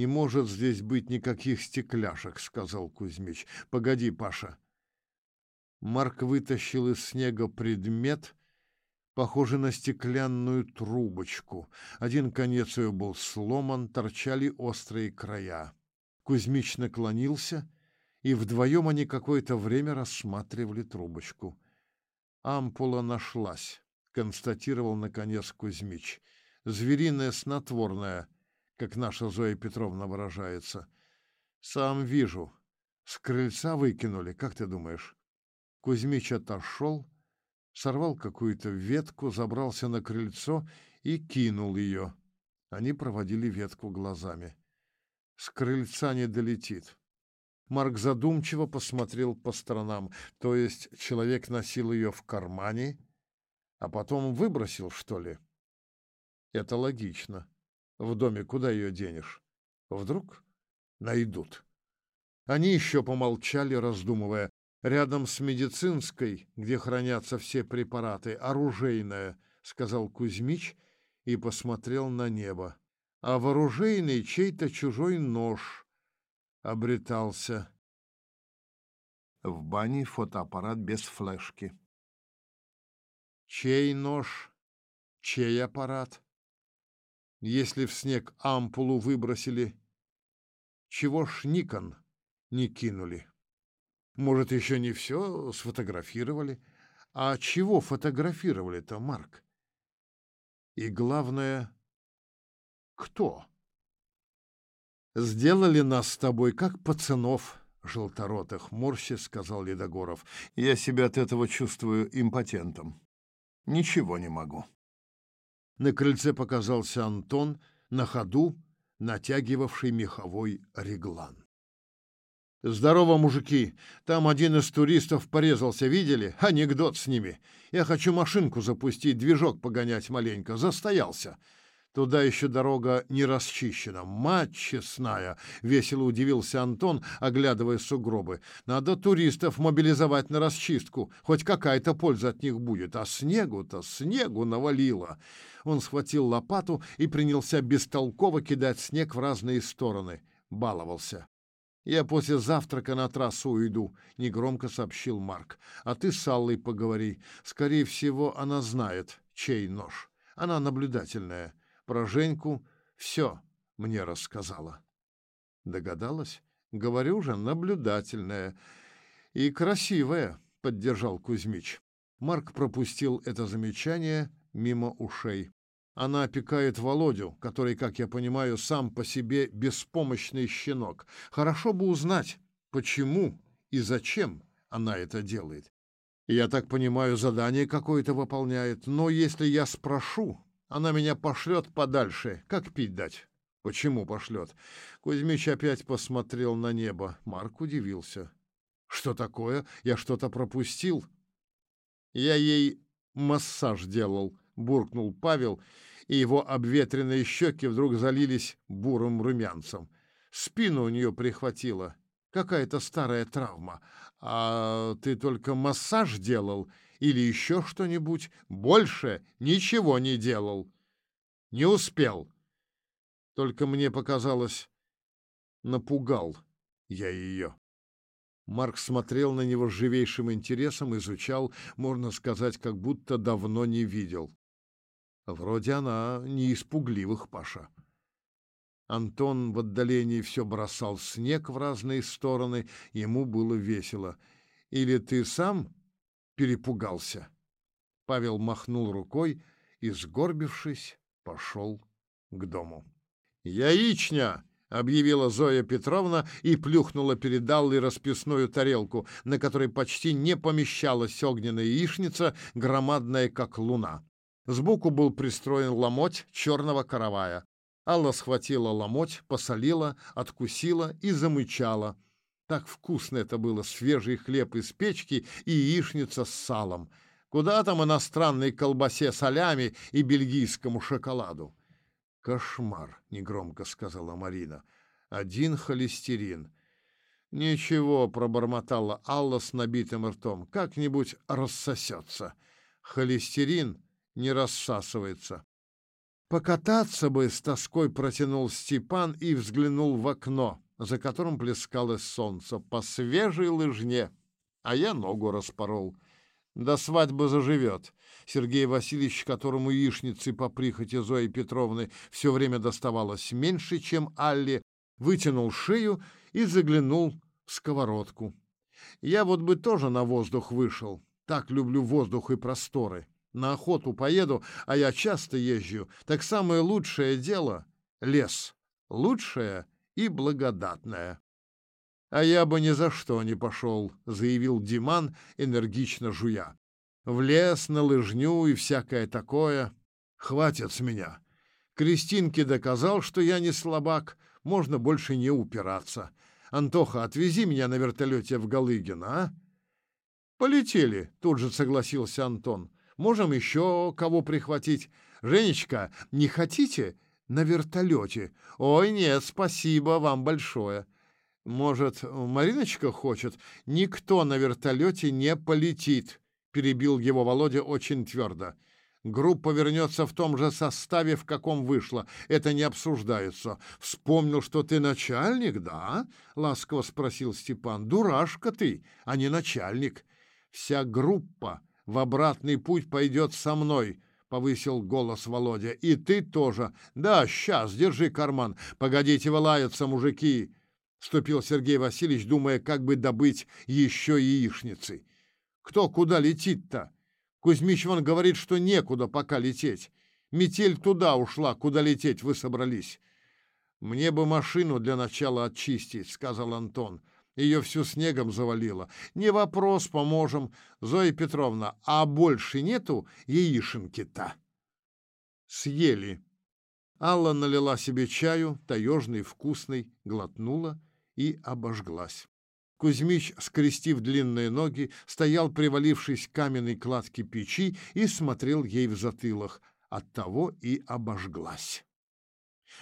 Не может здесь быть никаких стекляшек, сказал Кузьмич. Погоди, Паша. Марк вытащил из снега предмет, похожий на стеклянную трубочку. Один конец ее был сломан, торчали острые края. Кузьмич наклонился, и вдвоем они какое-то время рассматривали трубочку. Ампула нашлась, констатировал наконец Кузьмич. Звериное снотворное — как наша Зоя Петровна выражается. Сам вижу. С крыльца выкинули, как ты думаешь? Кузьмич отошел, сорвал какую-то ветку, забрался на крыльцо и кинул ее. Они проводили ветку глазами. С крыльца не долетит. Марк задумчиво посмотрел по сторонам. То есть человек носил ее в кармане, а потом выбросил, что ли? Это логично в доме, куда ее денешь? Вдруг найдут. Они еще помолчали, раздумывая. Рядом с медицинской, где хранятся все препараты, оружейная, сказал Кузьмич и посмотрел на небо. А в оружейной чей-то чужой нож обретался. В бане фотоаппарат без флешки. Чей нож? Чей аппарат? Если в снег ампулу выбросили, чего ж Никон не кинули? Может, еще не все сфотографировали? А чего фотографировали-то, Марк? И главное, кто? Сделали нас с тобой как пацанов, желторотых, морщи, сказал Ледогоров. Я себя от этого чувствую импотентом. Ничего не могу. На крыльце показался Антон, на ходу натягивавший меховой реглан. «Здорово, мужики! Там один из туристов порезался, видели? Анекдот с ними. Я хочу машинку запустить, движок погонять маленько. Застоялся. Туда еще дорога не расчищена. Мать честная!» — весело удивился Антон, оглядывая сугробы. «Надо туристов мобилизовать на расчистку. Хоть какая-то польза от них будет. А снегу-то, снегу навалило!» Он схватил лопату и принялся бестолково кидать снег в разные стороны. Баловался. «Я после завтрака на трассу уйду», — негромко сообщил Марк. «А ты с Аллой поговори. Скорее всего, она знает, чей нож. Она наблюдательная. Про Женьку все мне рассказала. Догадалась? Говорю же, наблюдательная. И красивая, поддержал Кузьмич. Марк пропустил это замечание мимо ушей. Она опекает Володю, который, как я понимаю, сам по себе беспомощный щенок. Хорошо бы узнать, почему и зачем она это делает. Я так понимаю, задание какое-то выполняет, но если я спрошу, она меня пошлет подальше, как пить дать. Почему пошлет? Кузьмич опять посмотрел на небо. Марк удивился. Что такое? Я что-то пропустил? Я ей массаж делал, буркнул Павел, и его обветренные щеки вдруг залились бурым румянцем. Спину у нее прихватило. Какая-то старая травма. А ты только массаж делал? Или еще что-нибудь, больше ничего не делал. Не успел. Только мне показалось, напугал я ее. Марк смотрел на него с живейшим интересом, изучал, можно сказать, как будто давно не видел. Вроде она не испугливых, Паша. Антон в отдалении все бросал снег в разные стороны, ему было весело. Или ты сам перепугался. Павел махнул рукой и, сгорбившись, пошел к дому. «Яичня!» — объявила Зоя Петровна и плюхнула перед Аллой расписную тарелку, на которой почти не помещалась огненная яичница, громадная, как луна. Сбоку был пристроен ломоть черного каравая. Алла схватила ломоть, посолила, откусила и замычала — так вкусно это было, свежий хлеб из печки и яичница с салом. Куда там иностранной колбасе солями и бельгийскому шоколаду? Кошмар, негромко сказала Марина. Один холестерин. Ничего, пробормотала Алла с набитым ртом. Как-нибудь рассосется. Холестерин не рассасывается. Покататься бы с тоской протянул Степан и взглянул в окно, за которым плескалось солнце, по свежей лыжне, а я ногу распорол. До свадьбы заживет. Сергей Васильевич, которому яичницы по прихоти Зои Петровны все время доставалось меньше, чем Алле, вытянул шею и заглянул в сковородку. Я вот бы тоже на воздух вышел. Так люблю воздух и просторы. На охоту поеду, а я часто езжу. Так самое лучшее дело — лес. Лучшее и благодатное. «А я бы ни за что не пошел», — заявил Диман, энергично жуя. «В лес, на лыжню и всякое такое. Хватит с меня. Кристинке доказал, что я не слабак, можно больше не упираться. Антоха, отвези меня на вертолете в Галыгино, а?» «Полетели», — тут же согласился Антон. Можем еще кого прихватить. Женечка, не хотите на вертолете? Ой, нет, спасибо вам большое. Может, Мариночка хочет? Никто на вертолете не полетит, перебил его Володя очень твердо. Группа вернется в том же составе, в каком вышла. Это не обсуждается. Вспомнил, что ты начальник, да? Ласково спросил Степан. Дурашка ты, а не начальник. Вся группа в обратный путь пойдет со мной», — повысил голос Володя. «И ты тоже. Да, сейчас, держи карман. Погодите вылаяться, мужики!» — вступил Сергей Васильевич, думая, как бы добыть еще яичницы. «Кто куда летит-то? Кузьмич вон говорит, что некуда пока лететь. Метель туда ушла, куда лететь вы собрались». «Мне бы машину для начала очистить», — сказал Антон. Ее всю снегом завалило. Не вопрос, поможем. Зоя Петровна, а больше нету яишенки-то? Съели. Алла налила себе чаю, таежный, вкусный, глотнула и обожглась. Кузьмич, скрестив длинные ноги, стоял, привалившись к каменной кладке печи, и смотрел ей в затылок. Оттого и обожглась.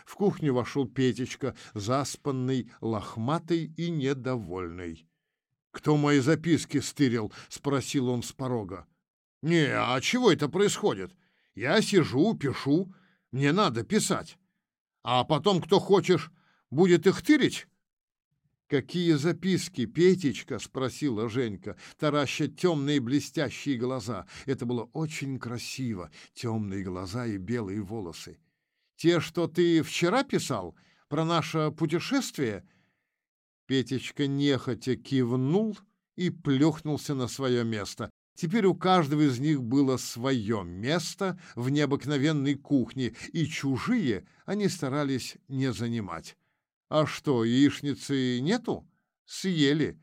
В кухню вошел Петечка, заспанный, лохматый и недовольный. «Кто мои записки стырил?» — спросил он с порога. «Не, а чего это происходит? Я сижу, пишу, мне надо писать. А потом, кто хочешь, будет их тырить?» «Какие записки, Петечка?» — спросила Женька, тараща темные блестящие глаза. Это было очень красиво, темные глаза и белые волосы. Те, что ты вчера писал про наше путешествие?» Петечка нехотя кивнул и плюхнулся на свое место. Теперь у каждого из них было свое место в необыкновенной кухне, и чужие они старались не занимать. «А что, яичницы нету?» «Съели.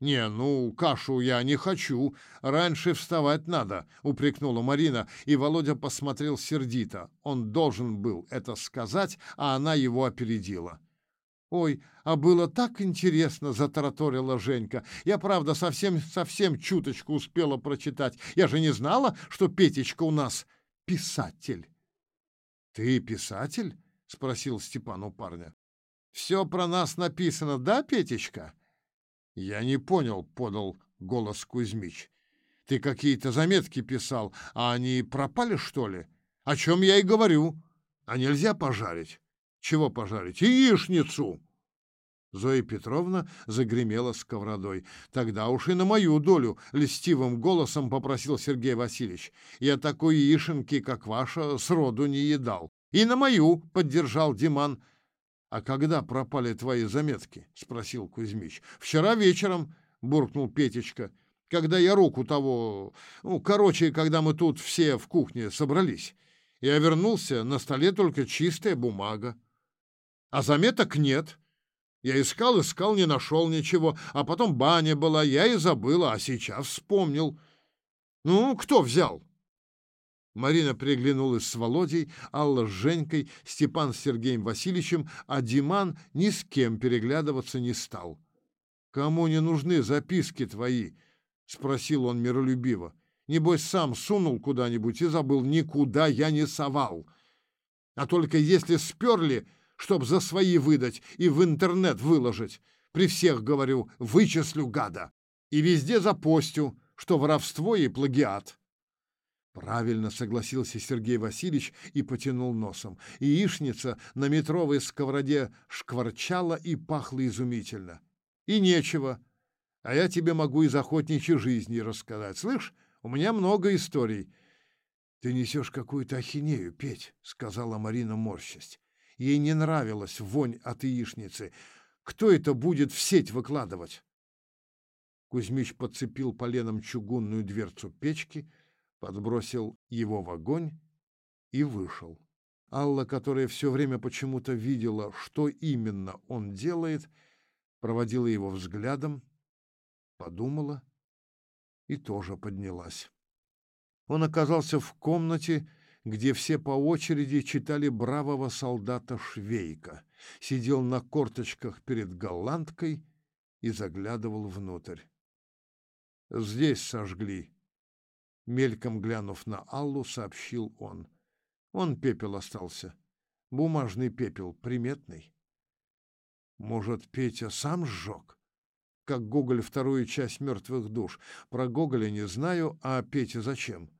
«Не, ну, кашу я не хочу. Раньше вставать надо», — упрекнула Марина, и Володя посмотрел сердито. Он должен был это сказать, а она его опередила. «Ой, а было так интересно!» — затараторила Женька. «Я, правда, совсем-совсем чуточку успела прочитать. Я же не знала, что Петечка у нас писатель». «Ты писатель?» — спросил Степан у парня. «Все про нас написано, да, Петечка?» «Я не понял», — подал голос Кузьмич. «Ты какие-то заметки писал, а они пропали, что ли? О чем я и говорю. А нельзя пожарить?» «Чего пожарить? Яичницу!» Зоя Петровна загремела сковородой. «Тогда уж и на мою долю!» — льстивым голосом попросил Сергей Васильевич. «Я такой яишенки, как ваша, сроду не едал». «И на мою!» — поддержал Диман. «А когда пропали твои заметки?» — спросил Кузьмич. «Вчера вечером», — буркнул Петечка, — «когда я руку того... Ну, короче, когда мы тут все в кухне собрались. Я вернулся, на столе только чистая бумага. А заметок нет. Я искал, искал, не нашел ничего. А потом баня была, я и забыла, а сейчас вспомнил. Ну, кто взял?» Марина приглянулась с Володей, Алла с Женькой, Степан с Сергеем Васильевичем, а Диман ни с кем переглядываться не стал. «Кому не нужны записки твои?» — спросил он миролюбиво. «Небось, сам сунул куда-нибудь и забыл. Никуда я не совал. А только если сперли, чтоб за свои выдать и в интернет выложить, при всех, говорю, вычислю гада. И везде запостю, что воровство и плагиат». Правильно согласился Сергей Васильевич и потянул носом. Яичница на метровой сковороде шкварчала и пахла изумительно. И нечего. А я тебе могу из охотничьей жизни рассказать. Слышь, у меня много историй. Ты несешь какую-то ахинею, Петь, сказала Марина морщась. Ей не нравилась вонь от яичницы. Кто это будет в сеть выкладывать? Кузьмич подцепил поленом чугунную дверцу печки, подбросил его в огонь и вышел. Алла, которая все время почему-то видела, что именно он делает, проводила его взглядом, подумала и тоже поднялась. Он оказался в комнате, где все по очереди читали бравого солдата Швейка, сидел на корточках перед голландкой и заглядывал внутрь. «Здесь сожгли», Мельком глянув на Аллу, сообщил он. Он пепел остался. Бумажный пепел, приметный. Может, Петя сам сжег? Как Гоголь вторую часть «Мертвых душ». Про Гоголя не знаю, а Петя зачем?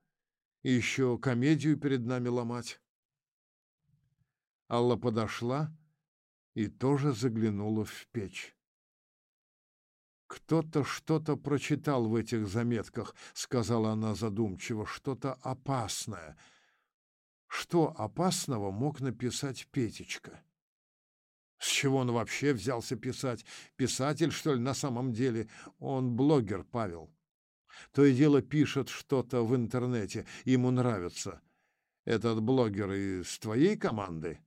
Еще комедию перед нами ломать. Алла подошла и тоже заглянула в печь. «Кто-то что-то прочитал в этих заметках», — сказала она задумчиво, — «что-то опасное». Что опасного мог написать Петечка? С чего он вообще взялся писать? Писатель, что ли, на самом деле? Он блогер, Павел. То и дело пишет что-то в интернете, ему нравится. Этот блогер из твоей команды?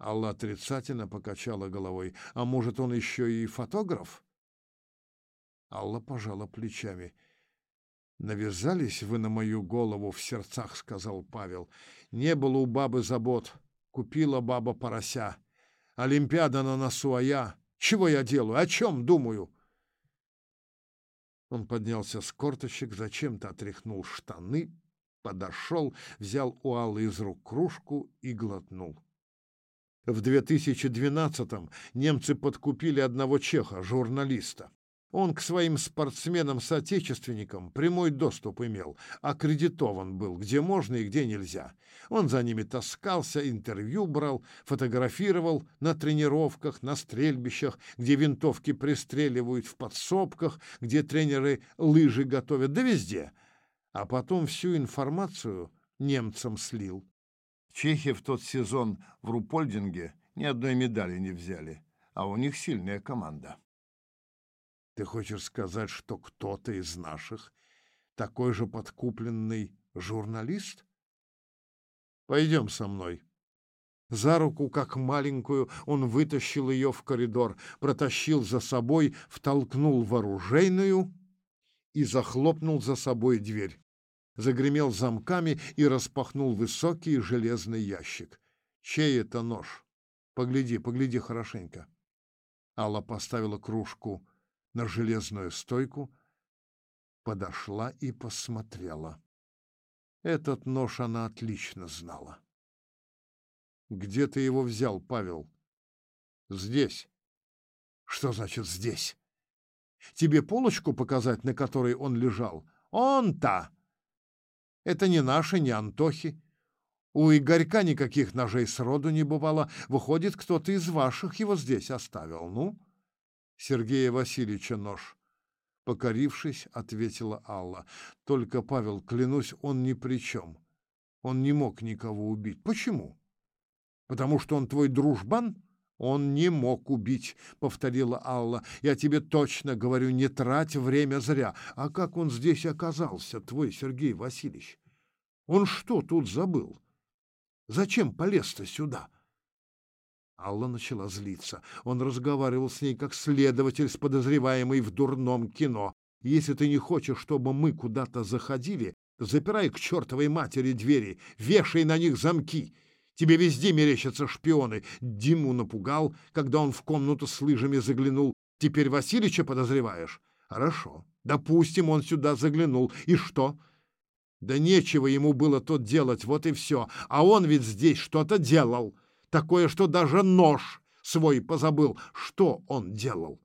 Алла отрицательно покачала головой. А может, он еще и фотограф? Алла пожала плечами. «Навязались вы на мою голову в сердцах», — сказал Павел. «Не было у бабы забот. Купила баба порося. Олимпиада на носу, а я... Чего я делаю? О чем думаю?» Он поднялся с корточек, зачем-то отряхнул штаны, подошел, взял у Аллы из рук кружку и глотнул. В 2012-м немцы подкупили одного чеха, журналиста. Он к своим спортсменам-соотечественникам прямой доступ имел, аккредитован был, где можно и где нельзя. Он за ними таскался, интервью брал, фотографировал на тренировках, на стрельбищах, где винтовки пристреливают в подсобках, где тренеры лыжи готовят, да везде. А потом всю информацию немцам слил. Чехи в тот сезон в Рупольдинге ни одной медали не взяли, а у них сильная команда. Ты хочешь сказать, что кто-то из наших такой же подкупленный журналист? Пойдем со мной. За руку, как маленькую, он вытащил ее в коридор, протащил за собой, втолкнул в оружейную и захлопнул за собой дверь. Загремел замками и распахнул высокий железный ящик. Чей это нож? Погляди, погляди хорошенько. Алла поставила кружку на железную стойку, подошла и посмотрела. Этот нож она отлично знала. «Где ты его взял, Павел?» «Здесь». «Что значит «здесь»?» «Тебе полочку показать, на которой он лежал?» «Он-то!» «Это не наши, не Антохи. У Игорька никаких ножей сроду не бывало. Выходит, кто-то из ваших его здесь оставил. Ну?» Сергея Васильевича нож. Покорившись, ответила Алла. Только, Павел, клянусь, он ни при чем. Он не мог никого убить. Почему? Потому что он твой дружбан? Он не мог убить, повторила Алла. Я тебе точно говорю, не трать время зря. А как он здесь оказался, твой Сергей Васильевич? Он что тут забыл? Зачем полез-то сюда? Алла начала злиться. Он разговаривал с ней как следователь с подозреваемой в дурном кино. Если ты не хочешь, чтобы мы куда-то заходили, запирай к чертовой матери двери, вешай на них замки. Тебе везде мерещатся шпионы. Диму напугал, когда он в комнату с лыжами заглянул. Теперь Васильича подозреваешь? Хорошо. Допустим, он сюда заглянул. И что? Да нечего ему было тут делать, вот и все. А он ведь здесь что-то делал такое, что даже нож свой позабыл. Что он делал?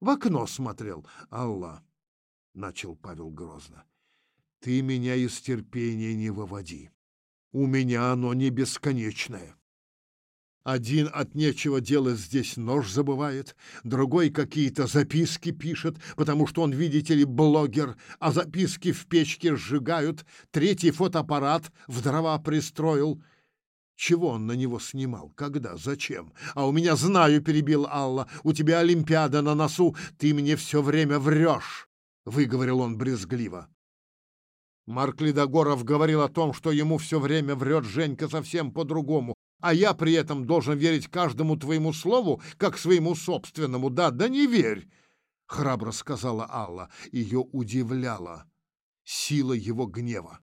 В окно смотрел. Алла, — начал Павел грозно, — Ты меня из терпения не выводи. У меня оно не бесконечное. Один от нечего делать здесь нож забывает, другой какие-то записки пишет, потому что он, видите ли, блогер, а записки в печке сжигают, третий фотоаппарат в дрова пристроил. Чего он на него снимал? Когда? Зачем? А у меня, знаю, перебил Алла, у тебя Олимпиада на носу, ты мне все время врешь, — выговорил он брезгливо. Марк Ледогоров говорил о том, что ему все время врет Женька совсем по-другому, а я при этом должен верить каждому твоему слову, как своему собственному. Да, да не верь, — храбро сказала Алла. Ее удивляла сила его гнева.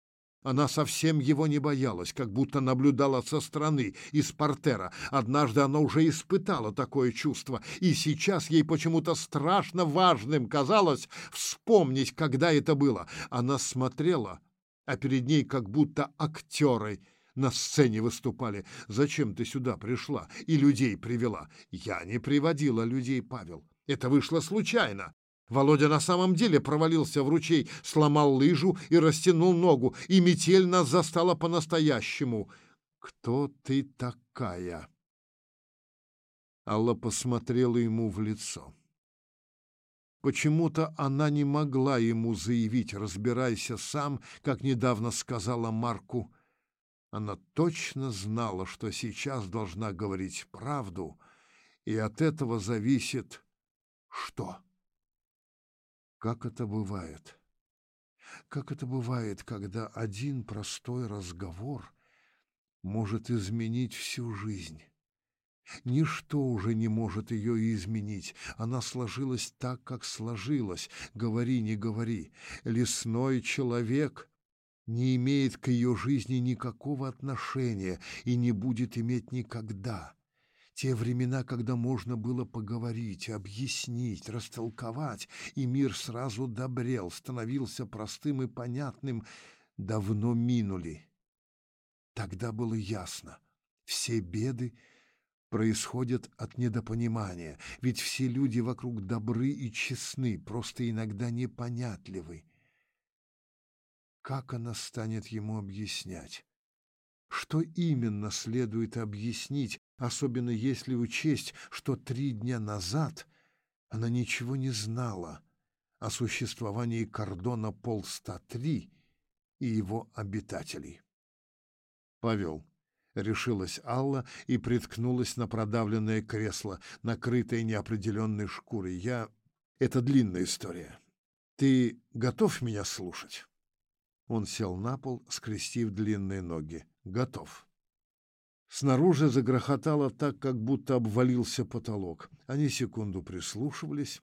Она совсем его не боялась, как будто наблюдала со стороны, из портера. Однажды она уже испытала такое чувство, и сейчас ей почему-то страшно важным казалось вспомнить, когда это было. Она смотрела, а перед ней как будто актеры — на сцене выступали. Зачем ты сюда пришла и людей привела? Я не приводила людей, Павел. Это вышло случайно. Володя на самом деле провалился в ручей, сломал лыжу и растянул ногу, и метель нас застала по-настоящему. Кто ты такая? Алла посмотрела ему в лицо. Почему-то она не могла ему заявить «разбирайся сам», как недавно сказала Марку. Она точно знала, что сейчас должна говорить правду, и от этого зависит что? Как это бывает? Как это бывает, когда один простой разговор может изменить всю жизнь? Ничто уже не может ее изменить. Она сложилась так, как сложилась. Говори, не говори. Лесной человек не имеет к ее жизни никакого отношения и не будет иметь никогда. Те времена, когда можно было поговорить, объяснить, растолковать, и мир сразу добрел, становился простым и понятным, давно минули. Тогда было ясно, все беды происходят от недопонимания, ведь все люди вокруг добры и честны, просто иногда непонятливы. Как она станет ему объяснять? Что именно следует объяснить, особенно если учесть, что три дня назад она ничего не знала о существовании кордона Пол-103 и его обитателей? Павел. Решилась Алла и приткнулась на продавленное кресло, накрытое неопределенной шкурой. Я... Это длинная история. Ты готов меня слушать? Он сел на пол, скрестив длинные ноги. Готов. Снаружи загрохотало так, как будто обвалился потолок. Они секунду прислушивались,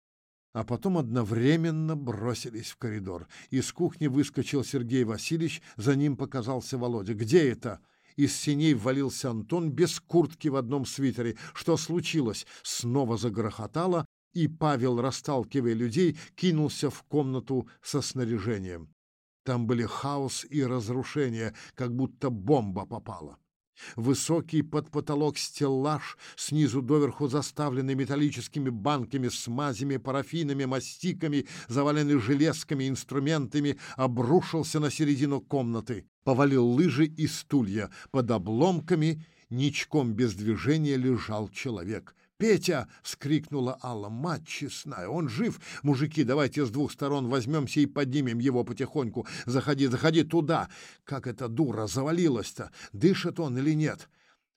а потом одновременно бросились в коридор. Из кухни выскочил Сергей Васильевич, за ним показался Володя. «Где это?» Из синей ввалился Антон без куртки в одном свитере. Что случилось? Снова загрохотало, и Павел, расталкивая людей, кинулся в комнату со снаряжением. Там были хаос и разрушение, как будто бомба попала. Высокий под потолок стеллаж, снизу доверху заставленный металлическими банками, смазями, парафинами, мастиками, заваленный железками, инструментами, обрушился на середину комнаты, повалил лыжи и стулья. Под обломками ничком без движения лежал человек. «Петя!» — вскрикнула Алла. «Мать честная! Он жив! Мужики, давайте с двух сторон возьмемся и поднимем его потихоньку. Заходи, заходи туда! Как эта дура завалилась-то! Дышит он или нет?»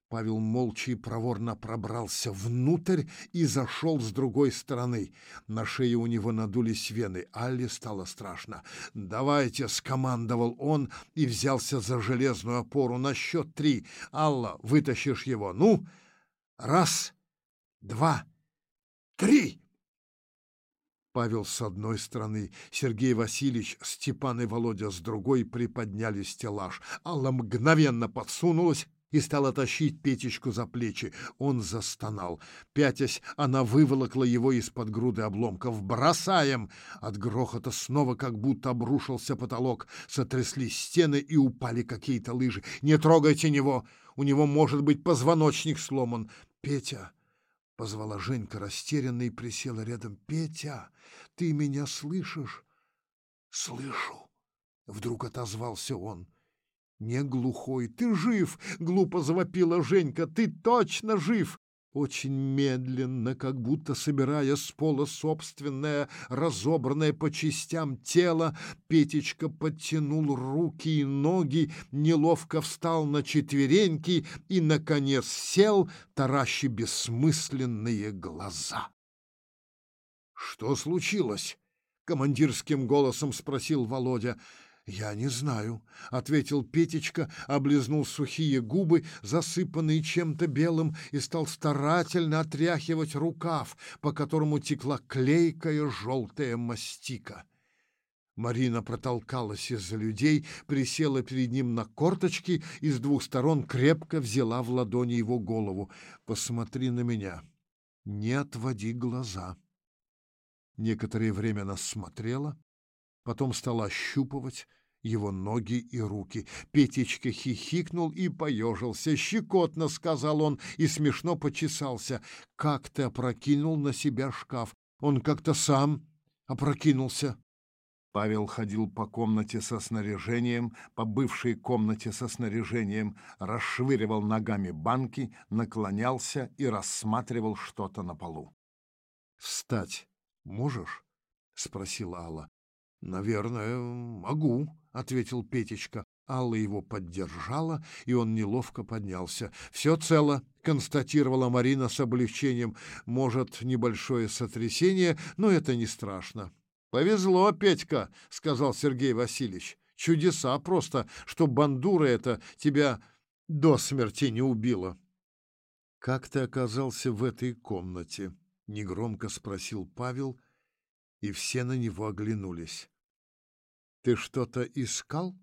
Павел молча и проворно пробрался внутрь и зашел с другой стороны. На шее у него надулись вены. Алле стало страшно. «Давайте!» — скомандовал он и взялся за железную опору. «На счет три! Алла, вытащишь его! Ну! Раз!» Два, три!» Павел с одной стороны, Сергей Васильевич, Степан и Володя с другой приподняли стеллаж. Алла мгновенно подсунулась и стала тащить Петечку за плечи. Он застонал. Пятясь, она выволокла его из-под груды обломков. «Бросаем!» От грохота снова как будто обрушился потолок. Сотряслись стены и упали какие-то лыжи. «Не трогайте него! У него может быть позвоночник сломан!» «Петя!» Позвала Женька растерянно и присела рядом. «Петя, ты меня слышишь?» «Слышу», Вдруг отозвался он. «Не глухой, ты жив!» — глупо завопила Женька. «Ты точно жив!» Очень медленно, как будто собирая с пола собственное, разобранное по частям тело, Петечка подтянул руки и ноги, неловко встал на четвереньки и, наконец, сел, таращи бессмысленные глаза. «Что случилось?» — командирским голосом спросил Володя. «Я не знаю», — ответил Петечка, облизнул сухие губы, засыпанные чем-то белым, и стал старательно отряхивать рукав, по которому текла клейкая желтая мастика. Марина протолкалась из-за людей, присела перед ним на корточки и с двух сторон крепко взяла в ладони его голову. «Посмотри на меня. Не отводи глаза». Некоторое время нас смотрела, потом стала ощупывать его ноги и руки. Петечка хихикнул и поежился. «Щекотно», — сказал он, и смешно почесался. «Как ты опрокинул на себя шкаф? Он как-то сам опрокинулся». Павел ходил по комнате со снаряжением, по бывшей комнате со снаряжением, расшвыривал ногами банки, наклонялся и рассматривал что-то на полу. «Встать можешь?» — спросила Алла. «Наверное, могу», — ответил Петечка. Алла его поддержала, и он неловко поднялся. «Все цело», — констатировала Марина с облегчением. «Может, небольшое сотрясение, но это не страшно». «Повезло, Петька», — сказал Сергей Васильевич. «Чудеса просто, что бандура эта тебя до смерти не убила». «Как ты оказался в этой комнате?» — негромко спросил Павел, и все на него оглянулись. «Ты что-то искал?»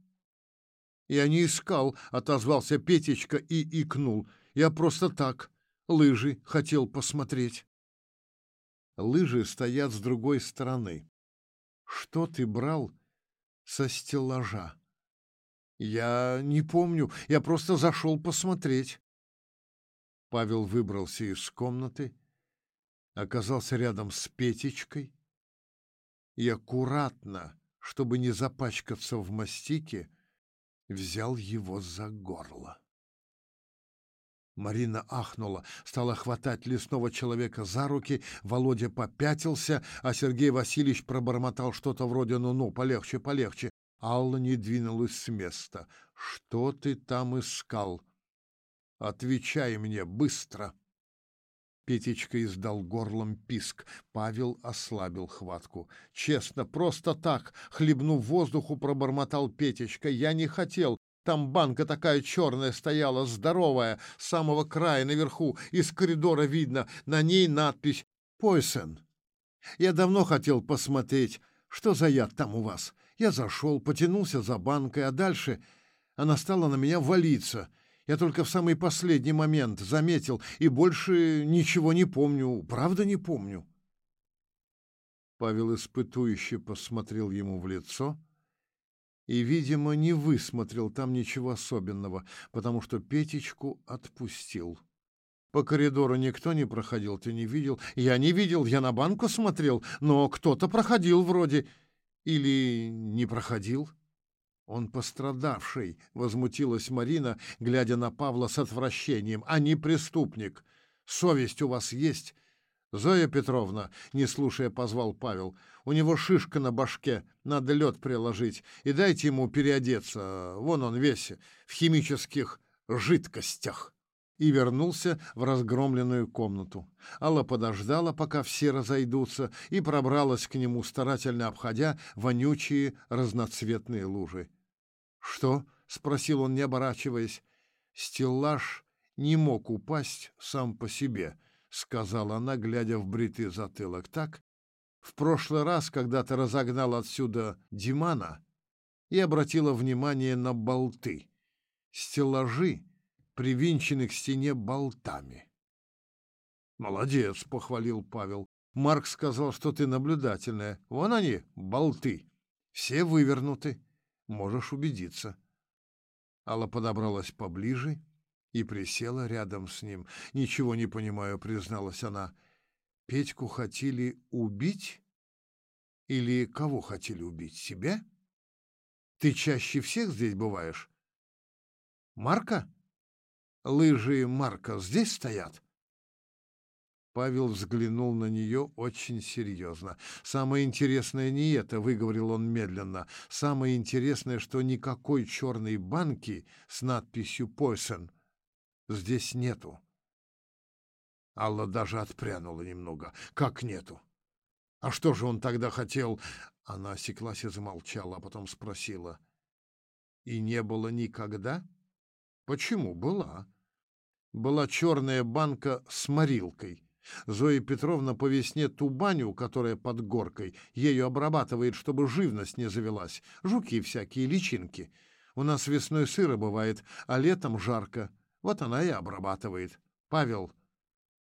«Я не искал», — отозвался Петечка и икнул. «Я просто так, лыжи хотел посмотреть». Лыжи стоят с другой стороны. Что ты брал со стеллажа? Я не помню, я просто зашел посмотреть. Павел выбрался из комнаты, оказался рядом с Петечкой и аккуратно, чтобы не запачкаться в мастике, взял его за горло. Марина ахнула, стала хватать лесного человека за руки, Володя попятился, а Сергей Васильевич пробормотал что-то вроде «ну-ну, полегче, полегче». Алла не двинулась с места. «Что ты там искал?» «Отвечай мне быстро!» Петечка издал горлом писк. Павел ослабил хватку. «Честно, просто так!» — хлебнув воздуху, пробормотал Петечка. «Я не хотел. Там банка такая черная стояла, здоровая, с самого края наверху, из коридора видно. На ней надпись «Пойсен». Я давно хотел посмотреть, что за яд там у вас. Я зашел, потянулся за банкой, а дальше она стала на меня валиться. Я только в самый последний момент заметил и больше ничего не помню, правда не помню. Павел испытующе посмотрел ему в лицо и, видимо, не высмотрел там ничего особенного, потому что Петечку отпустил. По коридору никто не проходил, ты не видел? Я не видел, я на банку смотрел, но кто-то проходил вроде. Или не проходил? Он пострадавший, возмутилась Марина, глядя на Павла с отвращением, а не преступник. Совесть у вас есть? Зоя Петровна, не слушая, позвал Павел. У него шишка на башке, надо лед приложить. И дайте ему переодеться, вон он весь, в химических жидкостях. И вернулся в разгромленную комнату. Алла подождала, пока все разойдутся, и пробралась к нему, старательно обходя вонючие разноцветные лужи. «Что?» — спросил он, не оборачиваясь. «Стеллаж не мог упасть сам по себе», — сказала она, глядя в бритый затылок. «Так, в прошлый раз, когда ты разогнал отсюда Димана, и обратила внимание на болты. Стеллажи привинчены к стене болтами». «Молодец», — похвалил Павел. «Марк сказал, что ты наблюдательная. Вон они, болты. Все вывернуты. Можешь убедиться. Алла подобралась поближе и присела рядом с ним. «Ничего не понимаю», — призналась она. «Петьку хотели убить? Или кого хотели убить? Себя?» Ты чаще всех здесь бываешь? Марка? Лыжи Марка здесь стоят? Павел взглянул на нее очень серьезно. «Самое интересное не это», — выговорил он медленно. «Самое интересное, что никакой черной банки с надписью «Пойсен» здесь нету». Алла даже отпрянула немного. «Как нету? А что же он тогда хотел?» Она осеклась и замолчала, а потом спросила. «И не было никогда?» «Почему? Была. Была черная банка с морилкой». Зоя Петровна по весне ту баню, которая под горкой, ею обрабатывает, чтобы живность не завелась. Жуки всякие, личинки. У нас весной сыро бывает, а летом жарко. Вот она и обрабатывает. Павел.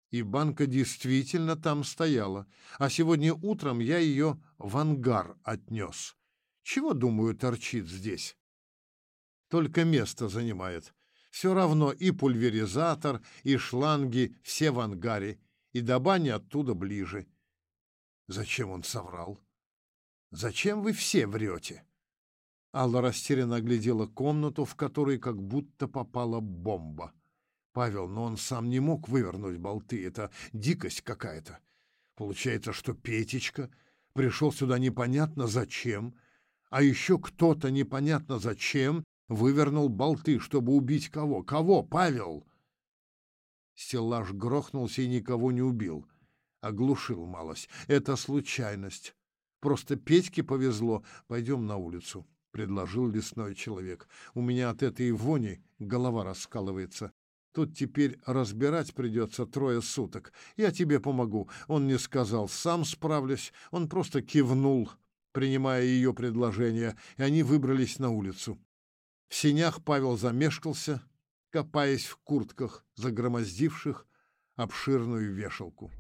И банка действительно там стояла. А сегодня утром я ее в ангар отнес. Чего, думаю, торчит здесь? Только место занимает. Все равно и пульверизатор, и шланги все в ангаре и до бани оттуда ближе. Зачем он соврал? Зачем вы все врете? Алла растерянно оглядела комнату, в которой как будто попала бомба. Павел, но он сам не мог вывернуть болты. Это дикость какая-то. Получается, что Петечка пришел сюда непонятно зачем, а еще кто-то непонятно зачем вывернул болты, чтобы убить кого? Кого, Павел? Стеллаж грохнулся и никого не убил. Оглушил малость. Это случайность. Просто Петьке повезло. Пойдем на улицу, — предложил лесной человек. У меня от этой вони голова раскалывается. Тут теперь разбирать придется трое суток. Я тебе помогу. Он не сказал, сам справлюсь. Он просто кивнул, принимая ее предложение, и они выбрались на улицу. В синях Павел замешкался, копаясь в куртках, загромоздивших обширную вешалку.